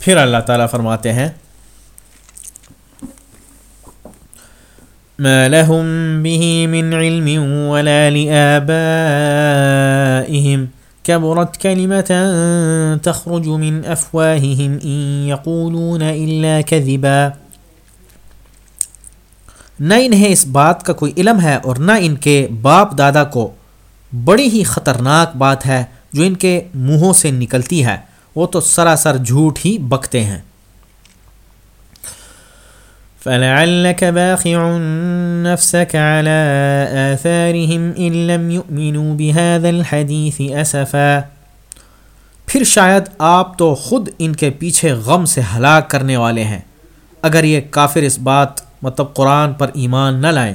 پھر اللہ تعالیٰ فرماتے ہیں، ما لهم به من علم ولا لآبائهم. كبرت كلمة تخرج من أفواههم إن يقولون إلا كذبا. نہ انہیں اس بات کا کوئی علم ہے اور نہ ان کے باپ دادا کو بڑی ہی خطرناک بات ہے جو ان کے منہوں سے نکلتی ہے۔ وہ تو سراسر جھوٹ ہی بکتے ہیں۔ فلعلك باخع نفسك على آثارهم إن لم يؤمنوا بهذا الحديث أسفا۔ پھر شاید آپ تو خود ان کے پیچھے غم سے ہلاک کرنے والے ہیں۔ اگر یہ کافر اس بات مطلب قرآن پر ایمان نہ لائیں۔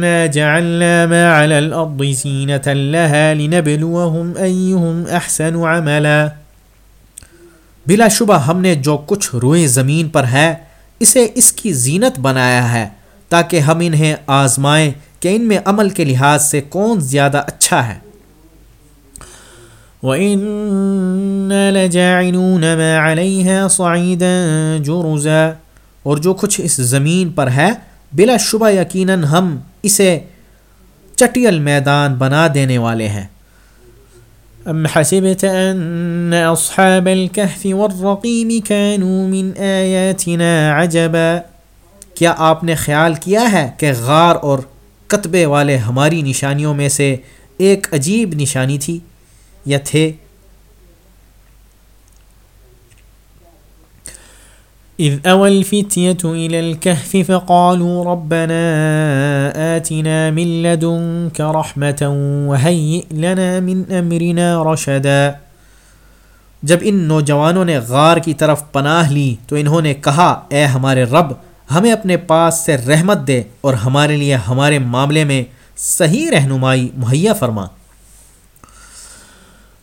إنا جعلنا ما على الأرض زينة لها لنبلوهم أيهم أحسن عملا۔ بلا شبہ ہم نے جو کچھ روئے زمین پر ہے، اسے اس کی زینت بنایا ہے، تاکہ ہم انہیں آزمائیں کہ ان میں عمل کے لحاظ سے کون زیادہ اچھا ہے۔ وَإِنَّا لَجَاعِلُونَ مَا عَلَيْهَا صَعِيدًا جُرُزًا۔ اور جو کچھ اس زمین پر ہے، بلا شبہ یقیناً ہم اسے چٹیل میدان بنا دینے والے ہیں۔ ام حسبت ان اصحاب الكهف والرقیم كانوا من آیاتنا عجبا۔ کیا آپ نے خیال کیا ہے کہ غار اور کتبے والے ہماری نشانیوں میں سے ایک عجیب نشانی تھی یا تھے؟ إذ أوى الفتية إلى الكهف فقالوا ربنا آتنا من لدنك رحمة وهيئ لنا من أمرنا رشدا۔ جب ان نوجوانوں نے غار کی طرف پناہ لی، تو انہوں نے کہا، اے ہمارے رب، ہمیں اپنے پاس سے رحمت دے اور ہمارے لیے ہمارے معاملے میں صحیح رہنمائی مہیا فرما۔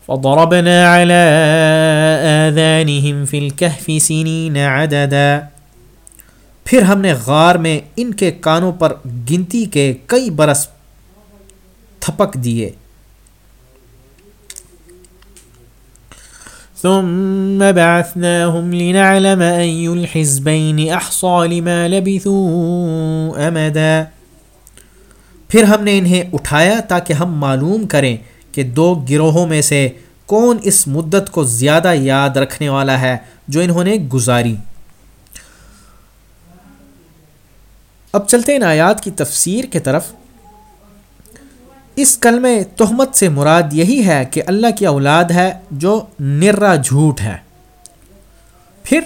فضربنا على آذانهم في الكهف سنين عددا۔ پھر ہم نے غار میں ان کے کانوں پر گنتی کے کئی برس تھپک دیے۔ ثم بعثناهم لنعلم أي الحزبين أحصى لما لبثوا أمدا۔ پھر ہم نے انہیں اٹھایا تاکہ ہم معلوم کریں کہ دو گروہوں میں سے کون اس مدت کو زیادہ یاد رکھنے والا ہے جو انہوں نے گزاری۔ اب چلتے ہیں آیات کی تفسیر کے طرف۔ اس کلم تہمت سے مراد یہی ہے کہ اللہ کی اولاد ہے جو نرا جھوٹ ہے۔ پھر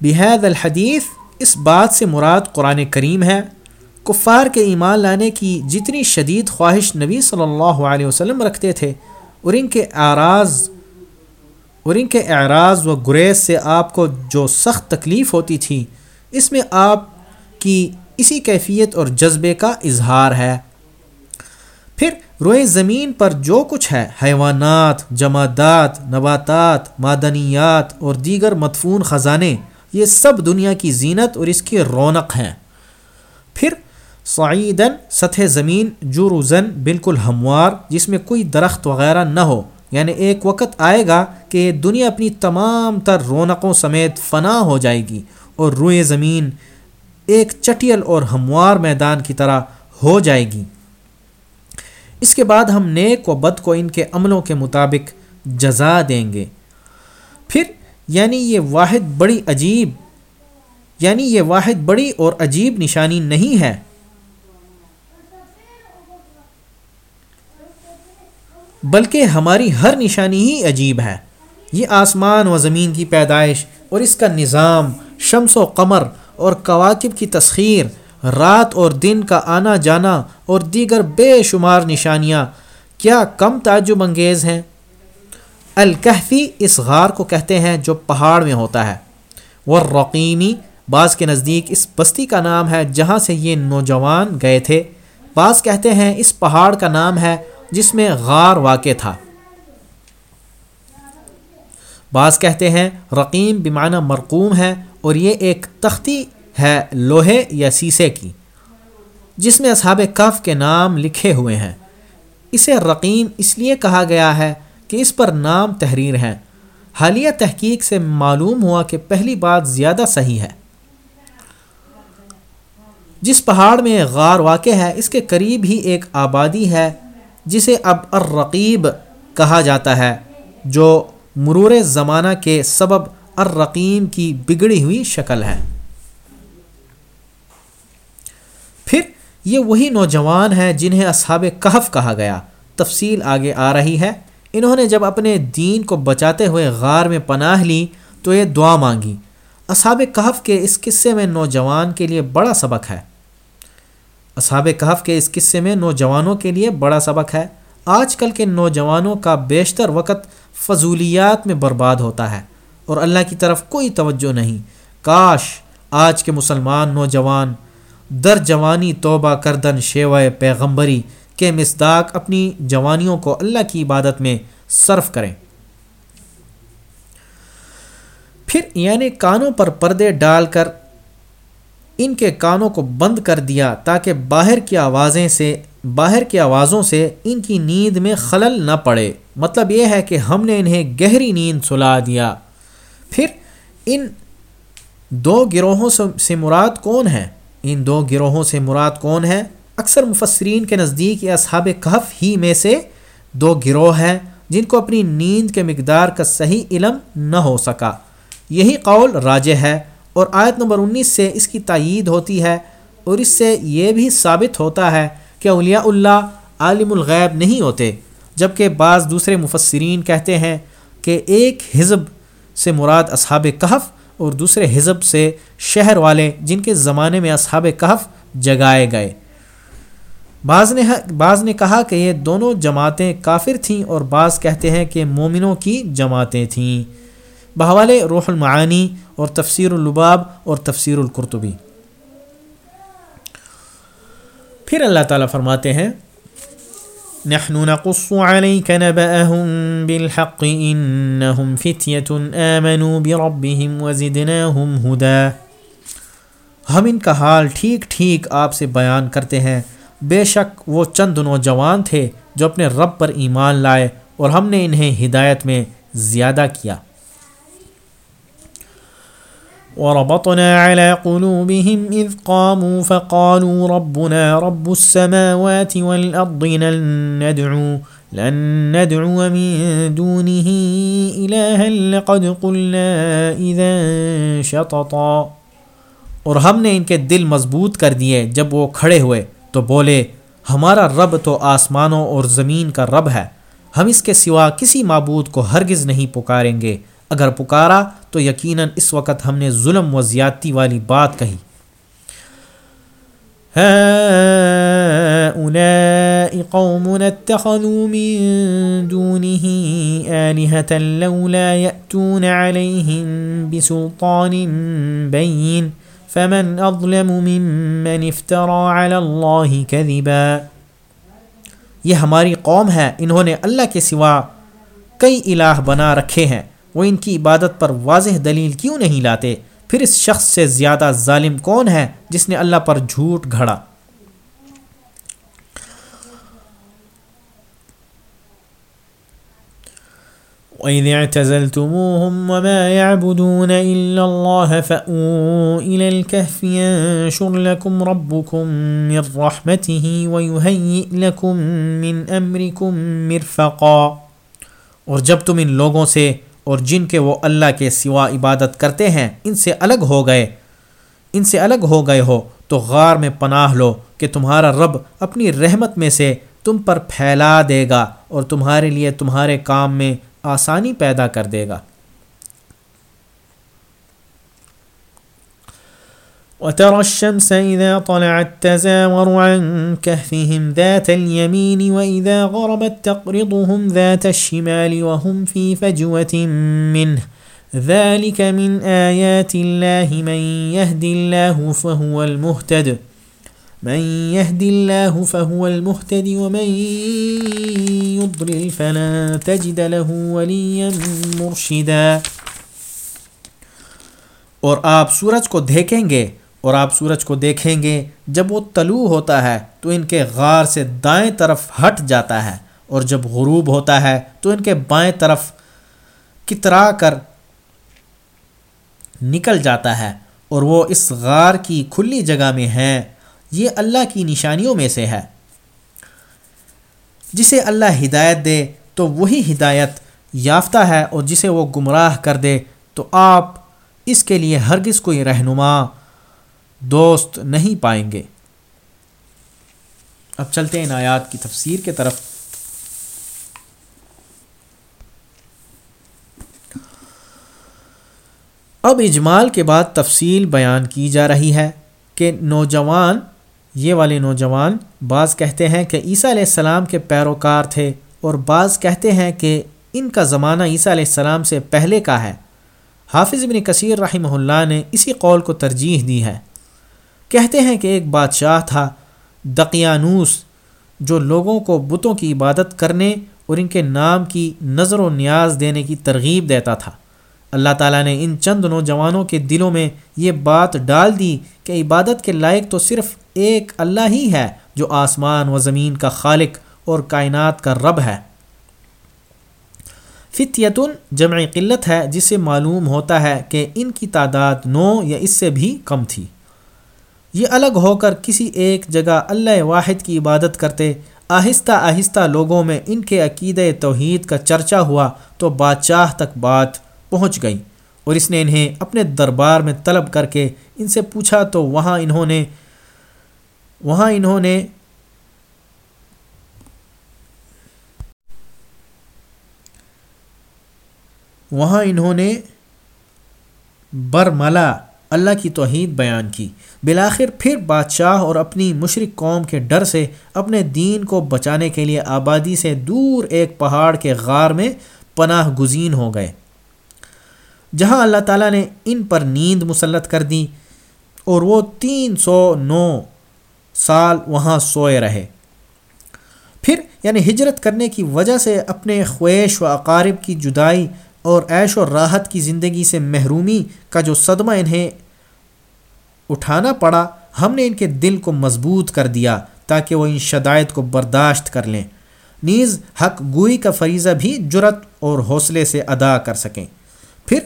بحید الحدیث اس بات سے مراد قرآن کریم ہے۔ کفار کے ایمان لانے کی جتنی شدید خواہش نبی صلی اللہ علیہ وسلم رکھتے تھے، اور ان کے اعراض، اور ان کے اعراض و گریز سے آپ کو جو سخت تکلیف ہوتی تھی، اس میں آپ کی اسی کیفیت اور جذبے کا اظہار ہے۔ پھر روئے زمین پر جو کچھ ہے، حیوانات، جمادات، نباتات، معدنیات اور دیگر مدفون خزانے، یہ سب دنیا کی زینت اور اس کی رونق ہیں۔ پھر سعیدن سطح زمین جوروزن بالکل ہموار، جس میں کوئی درخت وغیرہ نہ ہو۔ یعنی ایک وقت آئے گا کہ دنیا اپنی تمام تر رونقوں سمیت فنا ہو جائے گی اور روئے زمین ایک چٹیل اور ہموار میدان کی طرح ہو جائے گی۔ اس کے بعد ہم نیک و بد کو ان کے عملوں کے مطابق جزا دیں گے۔ پھر یعنی یہ واحد بڑی عجیب یعنی یہ واحد بڑی اور عجیب نشانی نہیں ہے۔ بلکہ ہماری ہر نشانی ہی عجیب ہے۔ یہ آسمان و زمین کی پیدائش اور اس کا نظام، شمس و قمر اور کواکب کی تسخیر، رات اور دن کا آنا جانا اور دیگر بے شمار نشانیاں، کیا کم تعجب انگیز ہیں؟ الکحفی اس غار کو کہتے ہیں جو پہاڑ میں ہوتا ہے۔ وہ رقیمی بعض کے نزدیک اس بستی کا نام ہے جہاں سے یہ نوجوان گئے تھے۔ بعض کہتے ہیں اس پہاڑ کا نام ہے جس میں غار واقع تھا۔ بعض کہتے ہیں رقیم بیمانہ مرقوم ہے اور یہ ایک تختی ہے لوہے یا سیسے کی، جس میں اصحاب کف کے نام لکھے ہوئے ہیں۔ اسے رقیم اس لیے کہا گیا ہے کہ اس پر نام تحریر ہے حالیہ تحقیق سے معلوم ہوا کہ پہلی بات زیادہ صحیح ہے۔ جس پہاڑ میں غار واقع ہے، اس کے قریب ہی ایک آبادی ہے جسے اب الرقیب کہا جاتا ہے، جو مرور زمانہ کے سبب الرقیم کی بگڑی ہوئی شکل ہے۔ پھر یہ وہی نوجوان ہیں جنہیں اصحاب کہف کہا گیا۔ تفصیل آگے آ رہی ہے۔ انہوں نے جب اپنے دین کو بچاتے ہوئے غار میں پناہ لی، تو یہ دعا مانگی۔ اصحاب کہف کے اس قصے میں نوجوان کے لیے بڑا سبق ہے۔ اصحاب کہف کے اس قصے میں نوجوانوں کے لیے بڑا سبق ہے۔ آج کل کے نوجوانوں کا بیشتر وقت فضولیات میں برباد ہوتا ہے اور اللہ کی طرف کوئی توجہ نہیں۔ کاش آج کے مسلمان نوجوان در جوانی توبہ کردن شیوائے پیغمبری کے مصداق اپنی جوانیوں کو اللہ کی عبادت میں صرف کریں۔ پھر یعنی کانوں پر پردے ڈال کر ان کے کانوں کو بند کر دیا تاکہ باہر کی آوازیں سے، باہر کی آوازوں سے ان کی نیند میں خلل نہ پڑے۔ مطلب یہ ہے کہ ہم نے انہیں گہری نیند سلا دیا۔ پھر ان دو گروہوں سے مراد کون ہیں؟ ان دو گروہوں سے مراد کون ہے اکثر مفسرین کے نزدیک یہ اصحاب کہف ہی میں سے دو گروہ ہیں جن کو اپنی نیند کے مقدار کا صحیح علم نہ ہو سکا۔ یہی قول راج ہے۔ اور آیت نمبر انیس سے اس کی تائید ہوتی ہے اور اس سے یہ بھی ثابت ہوتا ہے کہ اولیاء اللہ عالم الغیب نہیں ہوتے، جبکہ بعض دوسرے مفسرین کہتے ہیں کہ ایک حزب سے مراد اصحاب کہف اور دوسرے حزب سے شہر والے جن کے زمانے میں اصحاب کہف جگائے گئے۔ بعض نے بعض نے کہا کہ یہ دونوں جماعتیں کافر تھیں اور بعض کہتے ہیں کہ مومنوں کی جماعتیں تھیں۔ بحوالے روح المعانی اور تفسیر الباب اور تفسیر القرطبی۔ پھر اللہ تعالیٰ فرماتے ہیں، نحن نقص عليك نبأهم بالحق إنهم فتية آمنوا بربهم وزدناهم هدى۔ ہم ان کا حال ٹھیک ٹھیک آپ سے بیان کرتے ہیں۔ بے شک وہ چند نوجوان تھے جو اپنے رب پر ایمان لائے اور ہم نے انہیں ہدایت میں زیادہ کیا۔ وربطنا على قلوبهم إذ قاموا فقالوا ربنا رب السماوات والأرض لن ندعو لن ندعو من دونه إلها لقد قلنا إذا شططا۔ اور ہم نے ان کے دل مضبوط کر دیے جب وہ کھڑے ہوئے تو بولے، ہمارا رب تو آسمانوں اور زمین کا رب ہے، ہم اس کے سوا کسی معبود کو ہرگز نہیں پکاریں گے۔ اگر پکارا تو یقیناً اس وقت ہم نے ظلم و زیادتی والی بات کہی۔ ہاں، قوم اتخذوا من دونه آلهة لولا يأتون عليهم بسلطان بين فمن أظلم ممن افترى على الله كذبا یہ ہماری قوم ہے، انہوں نے اللہ کے سوا کئی الہ بنا رکھے ہیں۔ وہ ان کی عبادت پر واضح دلیل کیوں نہیں لاتے؟ پھر اس شخص سے زیادہ ظالم کون ہے جس نے اللہ پر جھوٹ گھڑا؟ وَإِذِ اعْتَزَلْتُمُوهُمْ وَمَا يَعْبُدُونَ إِلَّا اللَّهَ فَأْوُوا إِلَى الْكَهْفِ يَنشُرْ لَكُمْ رَبُّكُمْ مِنْ رَحْمَتِهِ وَيُهَيِّئْ لَكُمْ مِنْ أَمْرِكُمْ مِرْفَقًا۔ اور جب تم ان لوگوں سے اور جن کے وہ اللہ کے سوا عبادت کرتے ہیں، ان سے الگ ہو گئے۔ ان سے الگ ہو گئے ہو، تو غار میں پناہ لو کہ تمہارا رب اپنی رحمت میں سے تم پر پھیلا دے گا اور تمہارے لیے تمہارے کام میں آسانی پیدا کر دے گا۔ وترى الشمس إذا طلعت تزاور عن كهفهم ذات اليمين وإذا غربت تقرضهم ذات الشمال وهم في فجوة منه. ذلك من آيات الله من يهد الله فهو المهتد. من يهد الله فهو المهتد ومن يضلل فلا تجد له وليا مرشدا. اور آپ سورج کو دیکھیں گے اور آپ سورج کو دیکھیں گے، جب وہ طلوع ہوتا ہے تو ان کے غار سے دائیں طرف ہٹ جاتا ہے اور جب غروب ہوتا ہے تو ان کے بائیں طرف کترا کر نکل جاتا ہے اور وہ اس غار کی کھلی جگہ میں ہیں۔ یہ اللہ کی نشانیوں میں سے ہے۔ جسے اللہ ہدایت دے تو وہی ہدایت یافتہ ہے اور جسے وہ گمراہ کر دے تو آپ اس کے لیے ہرگز کوئی رہنما دوست نہیں پائیں گے۔ اب چلتے ہیں ان آیات کی تفسیر کے طرف۔ اب اجمال کے بعد تفصیل بیان کی جا رہی ہے کہ نوجوان، یہ والے نوجوان، بعض کہتے ہیں کہ عیسیٰ علیہ السلام کے پیروکار تھے اور بعض کہتے ہیں کہ ان کا زمانہ عیسیٰ علیہ السلام سے پہلے کا ہے۔ حافظ بن کثیر رحمہ اللہ نے اسی قول کو ترجیح دی ہے۔ کہتے ہیں کہ ایک بادشاہ تھا، دقیانوس، جو لوگوں کو بتوں کی عبادت کرنے اور ان کے نام کی نظر و نیاز دینے کی ترغیب دیتا تھا۔ اللہ تعالیٰ نے ان چند نوجوانوں کے دلوں میں یہ بات ڈال دی کہ عبادت کے لائق تو صرف ایک اللہ ہی ہے، جو آسمان و زمین کا خالق اور کائنات کا رب ہے۔ فتیتن جمع قلت ہے جس سے معلوم ہوتا ہے کہ ان کی تعداد نو یا اس سے بھی کم تھی۔ یہ الگ ہو کر کسی ایک جگہ اللہ واحد کی عبادت کرتے، آہستہ آہستہ لوگوں میں ان کے عقید توحید کا چرچا ہوا تو بادشاہ تک بات پہنچ گئی اور اس نے انہیں اپنے دربار میں طلب کر کے ان سے پوچھا تو وہاں انہوں نے، وہاں انہوں نے وہاں انہوں نے برملا اللہ کی توحید بیان کی۔ بالآخر پھر بادشاہ اور اپنی مشرق قوم کے ڈر سے اپنے دین کو بچانے کے لیے آبادی سے دور ایک پہاڑ کے غار میں پناہ گزین ہو گئے۔ جہاں اللہ تعالیٰ نے ان پر نیند مسلط کر دی اور وہ تین سو نو سال وہاں سوئے رہے۔ پھر یعنی ہجرت کرنے کی وجہ سے اپنے خویش و اقارب کی جدائی اور عیش و راحت کی زندگی سے محرومی کا جو صدمہ انہیں اٹھانا پڑا، ہم نے ان کے دل کو مضبوط کر دیا تاکہ وہ ان شدائط کو برداشت کر لیں۔ نیز حق گوئی کا فریضہ بھی جرت اور حوصلے سے ادا کر سکیں۔ پھر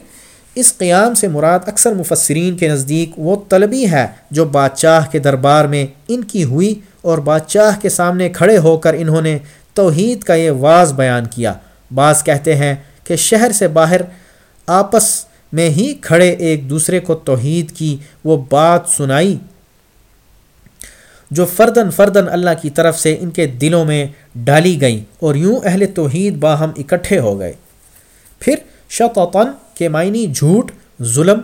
اس قیام سے مراد اکثر مفسرین کے نزدیک وہ طلبی ہے جو بادشاہ کے دربار میں ان کی ہوئی اور بادشاہ کے سامنے کھڑے ہو کر انہوں نے توحید کا یہ واز بیان کیا۔ بعض کہتے ہیں کہ شہر سے باہر آپس میں ہی کھڑے ایک دوسرے کو توحید کی وہ بات سنائی، جو فردن فردن اللہ کی طرف سے ان کے دلوں میں ڈالی گئی اور یوں اہل توحید باہم اکٹھے ہو گئے۔ پھر شطن کے معنی جھوٹ، ظلم،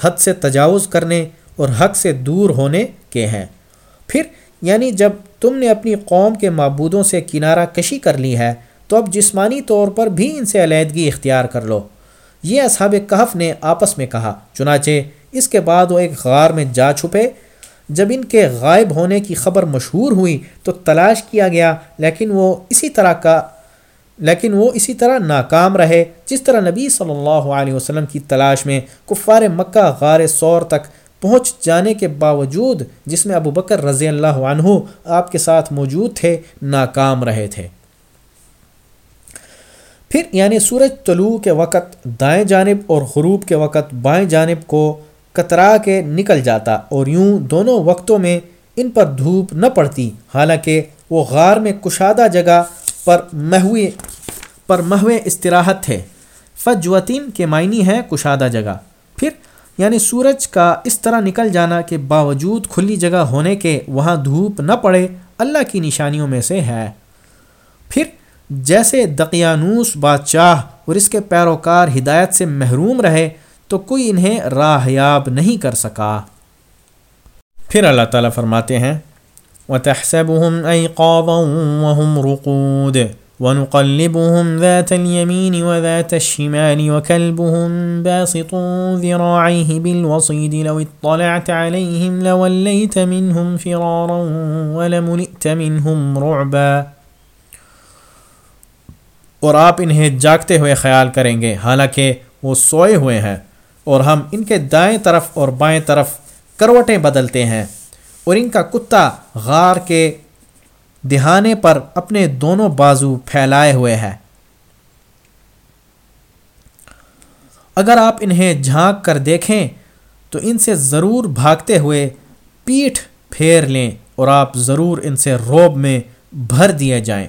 حد سے تجاوز کرنے اور حق سے دور ہونے کے ہیں۔ پھر یعنی جب تم نے اپنی قوم کے معبودوں سے کنارہ کشی کر لی ہے تو اب جسمانی طور پر بھی ان سے علیحدگی اختیار کر لو۔ یہ اصحاب کہف نے آپس میں کہا، چنانچہ اس کے بعد وہ ایک غار میں جا چھپے۔ جب ان کے غائب ہونے کی خبر مشہور ہوئی تو تلاش کیا گیا، لیکن وہ اسی طرح کا، لیکن وہ اسی طرح ناکام رہے۔ جس طرح نبی صلی اللہ علیہ وسلم کی تلاش میں کفار مکہ غار سور تک پہنچ جانے کے باوجود، جس میں ابو بکر رضی اللہ عنہ آپ کے ساتھ موجود تھے، ناکام رہے تھے۔ پھر یعنی سورج طلوع کے وقت دائیں جانب اور غروب کے وقت بائیں جانب کو کترا کے نکل جاتا اور یوں دونوں وقتوں میں ان پر دھوپ نہ پڑتی۔ حالانکہ وہ غار میں کشادہ جگہ پر محوے پر محو استراحت تھے۔ فجوتین کے معنی ہے کشادہ جگہ۔ پھر یعنی سورج کا اس طرح نکل جانا کے باوجود کھلی جگہ ہونے کے وہاں دھوپ نہ پڑے، اللہ کی نشانیوں میں سے ہے۔ پھر جیسے دقیانوس بادشاہ اور اس کے پیروکار ہدایت سے محروم رہے، تو کوئی انہیں راہ یاب نہیں کر سکا۔ پھر اللہ تعالیٰ فرماتے ہیں، وَتَحْسَبُهُمْ أَيْقَاظًا وَهُمْ رُقُودِ وَنُقَلِّبُهُمْ ذَاتَ الْيَمِينِ وَذَاتَ الشِّمَالِ وَكَلْبُهُمْ بَاسِطٌ ذِرَاعَيْهِ بِالْوَصِيدِ لَوِ اطَّلَعْتَ عَلَيْهِمْ لَوَلَّيْتَ مِنْهُمْ فِرَارًا وَلَمُلِئْتَ مِنْهُمْ رُعْبًا اور آپ انہیں جاگتے ہوئے خیال کریں گے، حالانکہ وہ سوئے ہوئے ہیں اور ہم ان کے دائیں طرف اور بائیں طرف کروٹیں بدلتے ہیں اور ان کا کتا غار کے دہانے پر اپنے دونوں بازو پھیلائے ہوئے ہے اگر آپ انہیں جھانک کر دیکھیں تو ان سے ضرور بھاگتے ہوئے پیٹھ پھیر لیں اور آپ ضرور ان سے روب میں بھر دیے جائیں۔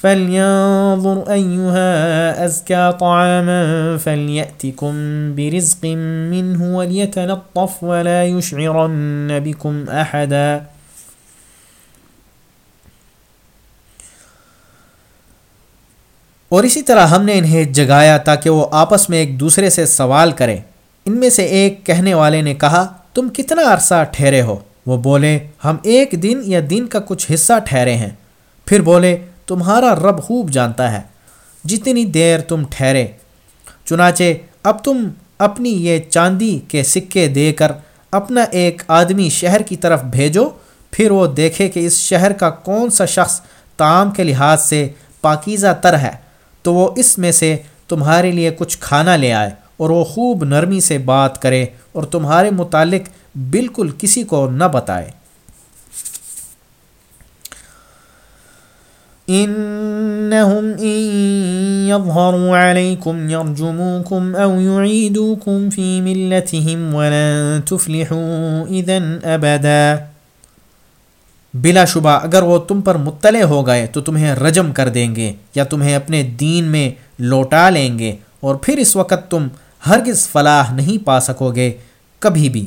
فلينظر أيها أزكى طعاما فليأتكم برزق منه وليتلطف ولا يشعرن بكم أحدا اور اسی طرح ہم نے انہیں جگایا تاکہ وہ آپس میں ایک دوسرے سے سوال کریں۔ ان میں سے ایک کہنے والے نے کہا، تم کتنا عرصہ ٹھہرے ہو؟ وہ بولے، ہم ایک دن یا دن کا کچھ حصہ ٹھہرے ہیں۔ پھر بولے تمہارا رب خوب جانتا ہے۔ جتنی دیر تم ٹھہرے، چنانچہ اب تم اپنی یہ چاندی کے سکے دے کر اپنا ایک آدمی شہر کی طرف بھیجو، پھر وہ دیکھے کہ اس شہر کا کون سا شخص تعام کے لحاظ سے پاکیزہ تر ہے۔ تو وہ اس میں سے تمہارے لیے کچھ کھانا لے آئے اور وہ خوب نرمی سے بات کرے اور تمہارے متعلق بالکل کسی کو نہ بتائے۔ انهم ان يظهروا عليكم يرجموكم او يعيدوكم في ملتهم ولن تفلحوا اذا ابدا بلا شبہ، اگر وہ تم پر مطلع ہو گئے تو تمہیں رجم کر دیں گے یا تمہیں اپنے دین میں لوٹا لیں گے اور پھر اس وقت تم ہرگز فلاح نہیں پا سکو گے، کبھی بھی۔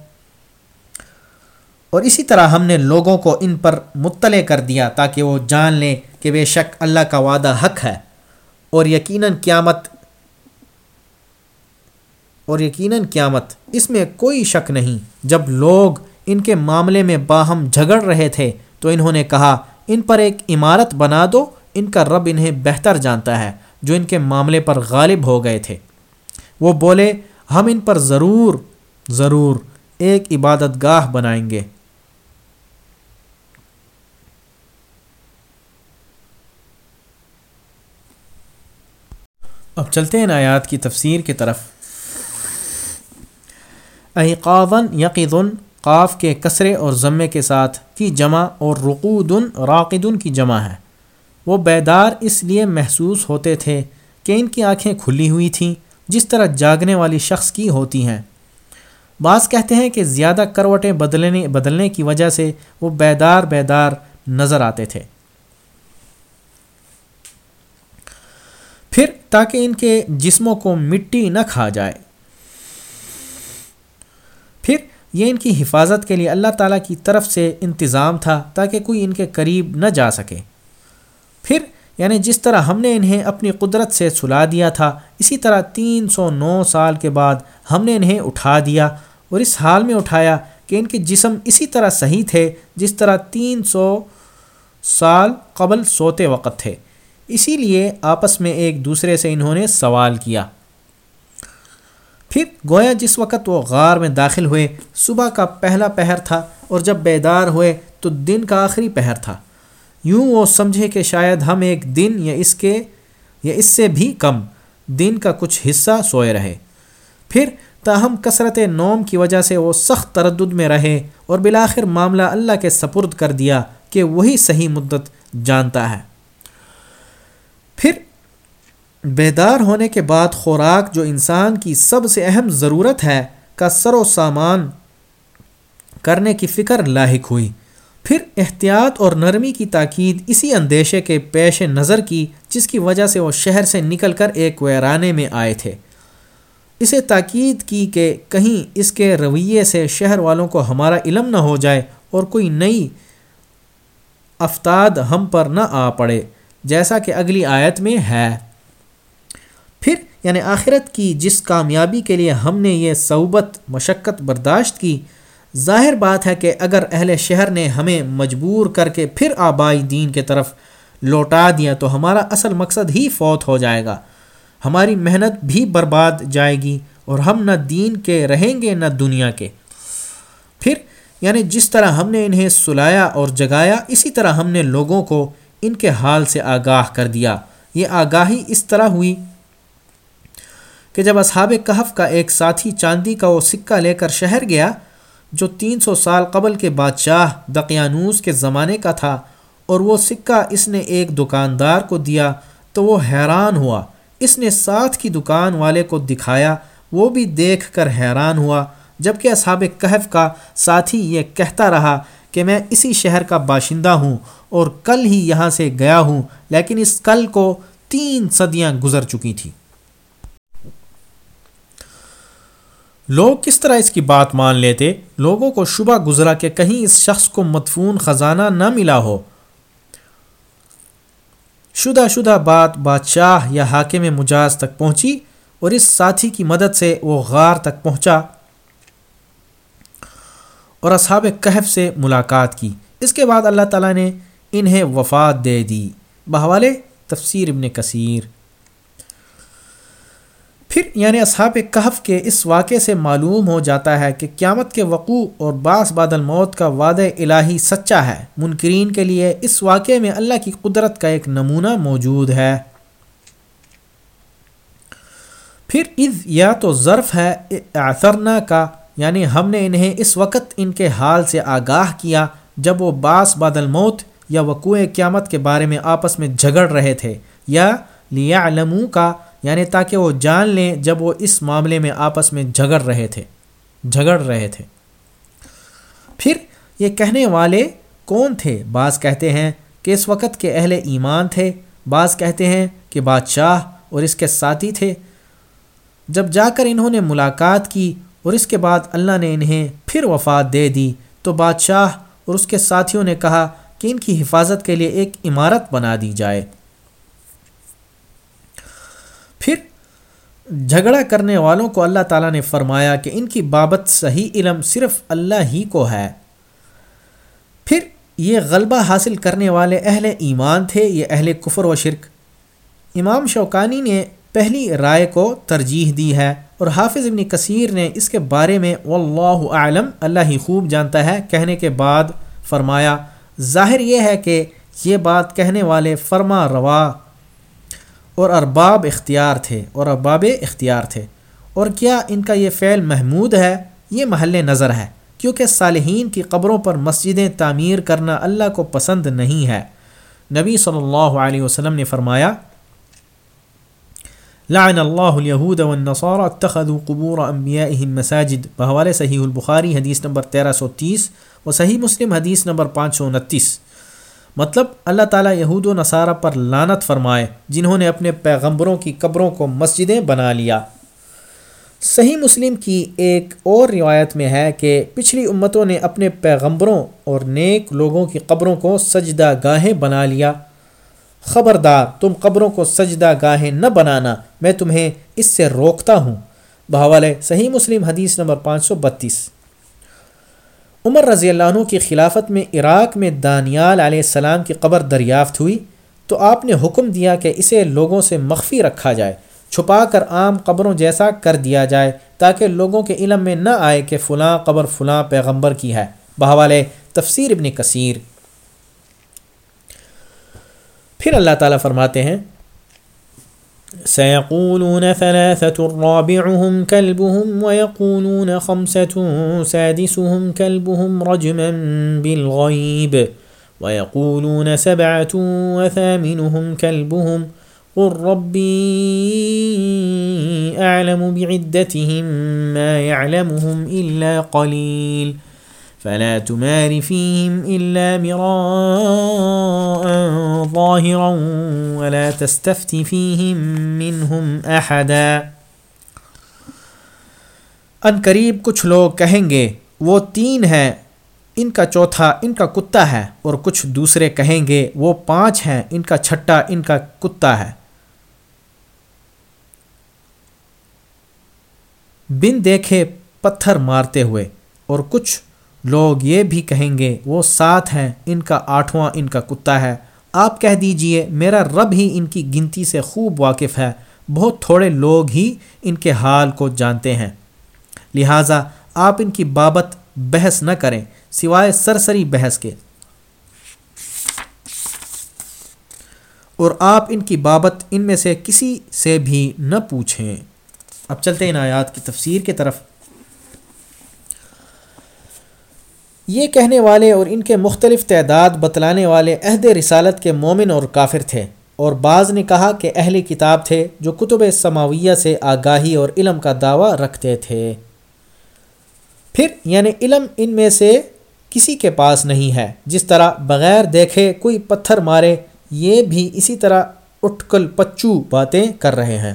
اور اسی طرح ہم نے لوگوں کو ان پر مطلع کر دیا تاکہ وہ جان لیں کہ بے شک اللہ کا وعدہ حق ہے۔ اور یقیناً قیامت اور یقیناً قیامت اس میں کوئی شک نہیں۔ جب لوگ ان کے معاملے میں باہم جھگڑ رہے تھے تو انہوں نے کہا، ان پر ایک عمارت بنا دو، ان کا رب انہیں بہتر جانتا ہے، جو ان کے معاملے پر غالب ہو گئے تھے۔ وہ بولے، ہم ان پر ضرور ضرور ایک عبادت گاہ بنائیں گے۔ اب چلتے ہیں آیات کی تفسیر کی طرف۔ احقاون یقیدن قاف کے کسرے اور ضمے کے ساتھ کی جمع اور رقودن، راقدن کی جمع ہے۔ وہ بیدار اس لیے محسوس ہوتے تھے کہ ان کی آنکھیں کھلی ہوئی تھیں، جس طرح جاگنے والی شخص کی ہوتی ہیں۔ بعض کہتے ہیں کہ زیادہ کروٹیں بدلنے بدلنے کی وجہ سے وہ بیدار بیدار نظر آتے تھے۔ پھر تاکہ ان کے جسموں کو مٹی نہ کھا جائے۔ پھر یہ ان کی حفاظت کے لیے اللہ تعالیٰ کی طرف سے انتظام تھا تاکہ کوئی ان کے قریب نہ جا سکے۔ پھر یعنی جس طرح ہم نے انہیں اپنی قدرت سے سلا دیا تھا، اسی طرح تین سو نو سال کے بعد ہم نے انہیں اٹھا دیا اور اس حال میں اٹھایا کہ ان کے جسم اسی طرح صحیح تھے جس طرح تین سو سال قبل سوتے وقت تھے۔ اسی لیے آپس میں ایک دوسرے سے انہوں نے سوال کیا۔ پھر گویا جس وقت وہ غار میں داخل ہوئے، صبح کا پہلا پہر تھا اور جب بیدار ہوئے تو دن کا آخری پہر تھا۔ یوں وہ سمجھے کہ شاید ہم ایک دن یا اس کے، یا اس سے بھی کم دن کا کچھ حصہ سوئے رہے۔ پھر تاہم کثرت نوم کی وجہ سے وہ سخت تردد میں رہے اور بالآخر معاملہ اللہ کے سپرد کر دیا کہ وہی صحیح مدت جانتا ہے۔ پھر بیدار ہونے کے بعد خوراک جو انسان کی سب سے اہم ضرورت ہے کا سر و سامان کرنے کی فکر لاحق ہوئی۔ پھر احتیاط اور نرمی کی تاکید اسی اندیشے کے پیش نظر کی جس کی وجہ سے وہ شہر سے نکل کر ایک ویرانے میں آئے تھے۔ اسے تاکید کی کہ کہیں اس کے رویے سے شہر والوں کو ہمارا علم نہ ہو جائے اور کوئی نئی افتاد ہم پر نہ آ پڑے۔ جیسا کہ اگلی آیت میں ہے۔ پھر یعنی آخرت کی جس کامیابی کے لیے ہم نے یہ صوبت مشقت برداشت کی، ظاہر بات ہے کہ اگر اہل شہر نے ہمیں مجبور کر کے پھر آبائی دین کے طرف لوٹا دیا تو ہمارا اصل مقصد ہی فوت ہو جائے گا۔ ہماری محنت بھی برباد جائے گی اور ہم نہ دین کے رہیں گے نہ دنیا کے۔ پھر یعنی جس طرح ہم نے انہیں سلایا اور جگایا، اسی طرح ہم نے لوگوں کو ان کے حال سے آگاہ کر دیا۔ یہ آگاہی اس طرح ہوئی کہ جب اصحاب کہف کا ایک ساتھی چاندی کا وہ سکہ لے کر شہر گیا جو تین سو سال قبل کے بادشاہ دقیانوس کے زمانے کا تھا اور وہ سکہ اس نے ایک دکاندار کو دیا تو وہ حیران ہوا۔ اس نے ساتھ کی دکان والے کو دکھایا، وہ بھی دیکھ کر حیران ہوا جبکہ اصحاب کہف کا ساتھی یہ کہتا رہا کہ میں اسی شہر کا باشندہ ہوں اور کل ہی یہاں سے گیا ہوں، لیکن اس کل کو تین صدیاں گزر چکی تھیں۔ لوگ کس طرح اس کی بات مان لیتے؟ لوگوں کو شبہ گزرا کہ کہیں اس شخص کو مدفون خزانہ نہ ملا ہو۔ شدہ شدہ بات بادشاہ یا حاکم مجاز تک پہنچی اور اس ساتھی کی مدد سے وہ غار تک پہنچا۔ اور اصحاب کہف سے ملاقات کی۔ اس کے بعد اللہ تعالیٰ نے انہیں وفات دے دی۔ بحوالے تفسیر ابن کثیر۔ پھر یعنی اصحاب کہف کے اس واقعے سے معلوم ہو جاتا ہے کہ قیامت کے وقوع اور باس بادل موت کا وعدہ الہی سچا ہے۔ منکرین کے لیے اس واقعے میں اللہ کی قدرت کا ایک نمونہ موجود ہے۔ پھر اذ یا تو ضرف ہے اثرنا کا یعنی ہم نے انہیں اس وقت ان کے حال سے آگاہ کیا جب وہ باس بادل موت یا وقوع قیامت کے بارے میں آپس میں جھگڑ رہے تھے یا لیا کا یعنی تاکہ وہ جان لیں جب وہ اس معاملے میں آپس میں جھگڑ رہے تھے، جھگڑ رہے تھے۔ پھر یہ کہنے والے کون تھے؟ بعض کہتے ہیں کہ اس وقت کے اہل ایمان تھے، بعض کہتے ہیں کہ بادشاہ اور اس کے ساتھی تھے۔ جب جا کر انہوں نے ملاقات کی اور اس کے بعد اللہ نے انہیں پھر وفات دے دی۔ تو بادشاہ اور اس کے ساتھیوں نے کہا کہ ان کی حفاظت کے لیے ایک عمارت بنا دی جائے۔ پھر جھگڑا کرنے والوں کو اللہ تعالیٰ نے فرمایا کہ ان کی بابت صحیح علم صرف اللہ ہی کو ہے۔ پھر یہ غلبہ حاصل کرنے والے اہل ایمان تھے، یہ اہل کفر و شرک۔ امام شوکانی نے پہلی رائے کو ترجیح دی ہے۔ اور حافظ ابن کثیر نے اس کے بارے میں واللہ اعلم، اللہ ہی خوب جانتا ہے، کہنے کے بعد فرمایا، ظاہر یہ ہے کہ یہ بات کہنے والے فرما روا اور ارباب اختیار تھے، اور ارباب اختیار تھے۔ اور کیا ان کا یہ فعل محمود ہے؟ یہ محل نظر ہے، کیونکہ صالحین کی قبروں پر مسجدیں تعمیر کرنا اللہ کو پسند نہیں ہے۔ نبی صلی اللہ علیہ وسلم نے فرمایا لعن اللہ الیہود والنصارى اتخذوا قبور انبیائهم مساجد۔ بحوالے صحیح البخاری حدیث نمبر تیرہ سو تیس و صحیح مسلم حدیث نمبر پانچ سو انتیس۔ مطلب اللہ تعالیٰ یہود و نصارہ پر لانت فرمائے، جنہوں نے اپنے پیغمبروں کی قبروں کو مسجدیں بنا لیا۔ صحیح مسلم کی ایک اور روایت میں ہے کہ پچھلی امتوں نے اپنے پیغمبروں اور نیک لوگوں کی قبروں کو سجدہ گاہیں بنا لیا۔ خبردار، تم قبروں کو سجدہ گاہیں نہ بنانا، میں تمہیں اس سے روکتا ہوں۔ بحوالے صحیح مسلم حدیث نمبر پانچ سو بتیس۔ عمر رضی اللہ عنہ کی خلافت میں عراق میں دانیال علیہ السلام کی قبر دریافت ہوئی۔ تو آپ نے حکم دیا کہ اسے لوگوں سے مخفی رکھا جائے، چھپا کر عام قبروں جیسا کر دیا جائے تاکہ لوگوں کے علم میں نہ آئے کہ فلاں قبر فلاں پیغمبر کی ہے۔ بہوالے تفسیر ابن کثیر۔ پھر اللہ تعالیٰ فرماتے ہیں، سيقولون ثلاثة رابعهم كلبهم ويقولون خمسة سادسهم كلبهم رجما بالغيب ويقولون سبعة وثامنهم كلبهم قل ربي أعلم بعدتهم ما يعلمهم إلا قليل فلا تمار فيهم إلا مراء ظاهرا ولا تستفت فيهم منهم أحدا۔ ان قریب کچھ لوگ کہیں گے، وہ تین ہیں، ان کا چوتھا، ان کا کتا ہے، اور کچھ دوسرے کہیں گے، وہ پانچ ہیں، ان کا چھٹا، ان کا کتا ہے۔ بن دیکھے پتھر مارتے ہوئے، اور کچھ لوگ یہ بھی کہیں گے، وہ سات ہیں، ان کا آٹھواں ان کا کتا ہے۔ آپ کہہ دیجیے، میرا رب ہی ان کی گنتی سے خوب واقف ہے۔ بہت تھوڑے لوگ ہی ان کے حال کو جانتے ہیں۔ لہٰذا آپ ان کی بابت بحث نہ کریں، سوائے سرسری بحث کے۔ اور آپ ان کی بابت ان میں سے کسی سے بھی نہ پوچھیں۔ اب چلتے ہیں آیات کی تفسیر کی طرف۔ یہ کہنے والے اور ان کے مختلف تعداد بتلانے والے عہد رسالت کے مومن اور کافر تھے اور بعض نے کہا کہ اہل کتاب تھے جو کتب سماویہ سے آگاہی اور علم کا دعویٰ رکھتے تھے۔ پھر یعنی علم ان میں سے کسی کے پاس نہیں ہے۔ جس طرح بغیر دیکھے کوئی پتھر مارے، یہ بھی اسی طرح اٹھ کل پچو باتیں کر رہے ہیں۔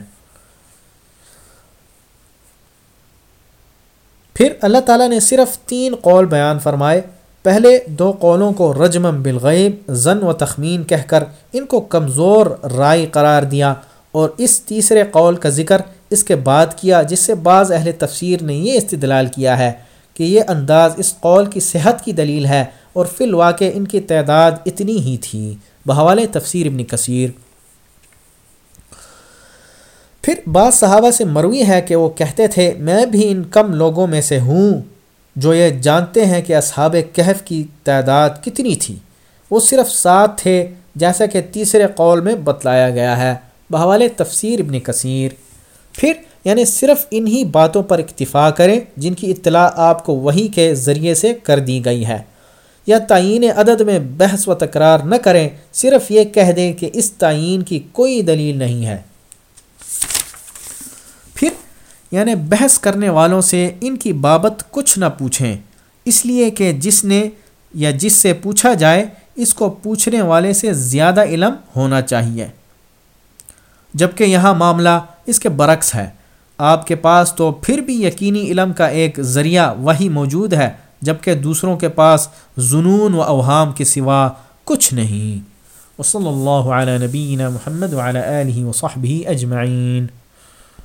پھر اللہ تعالیٰ نے صرف تین قول بیان فرمائے۔ پہلے دو قولوں کو رجمم بالغیب زن و تخمین کہہ کر ان کو کمزور رائے قرار دیا اور اس تیسرے قول کا ذکر اس کے بعد کیا، جس سے بعض اہل تفسیر نے یہ استدلال کیا ہے کہ یہ انداز اس قول کی صحت کی دلیل ہے اور فی الواقع ان کی تعداد اتنی ہی تھی۔ بحوال تفسیر ابن کثیر۔ پھر بعض صحابہ سے مروی ہے کہ وہ کہتے تھے، میں بھی ان کم لوگوں میں سے ہوں جو یہ جانتے ہیں کہ اصحاب کہف کی تعداد کتنی تھی۔ وہ صرف سات تھے، جیسا کہ تیسرے قول میں بتلایا گیا ہے۔ بحوال تفسیر ابن کثیر۔ پھر یعنی صرف انہی باتوں پر اکتفا کریں جن کی اطلاع آپ کو وہی کے ذریعے سے کر دی گئی ہے۔ یا تعین عدد میں بحث و تکرار نہ کریں، صرف یہ کہہ دیں کہ اس تعین کی کوئی دلیل نہیں ہے۔ یعنی بحث کرنے والوں سے ان کی بابت کچھ نہ پوچھیں۔ اس لیے کہ جس نے یا جس سے پوچھا جائے، اس کو پوچھنے والے سے زیادہ علم ہونا چاہیے۔ جبکہ یہاں معاملہ اس کے برعکس ہے۔ آپ کے پاس تو پھر بھی یقینی علم کا ایک ذریعہ وہی موجود ہے، جبکہ دوسروں کے پاس جنون و اوہام کے سوا کچھ نہیں۔ وصلی اللہ علیہ نبینا محمد وعلی آلہ وصحبہ اجمعین۔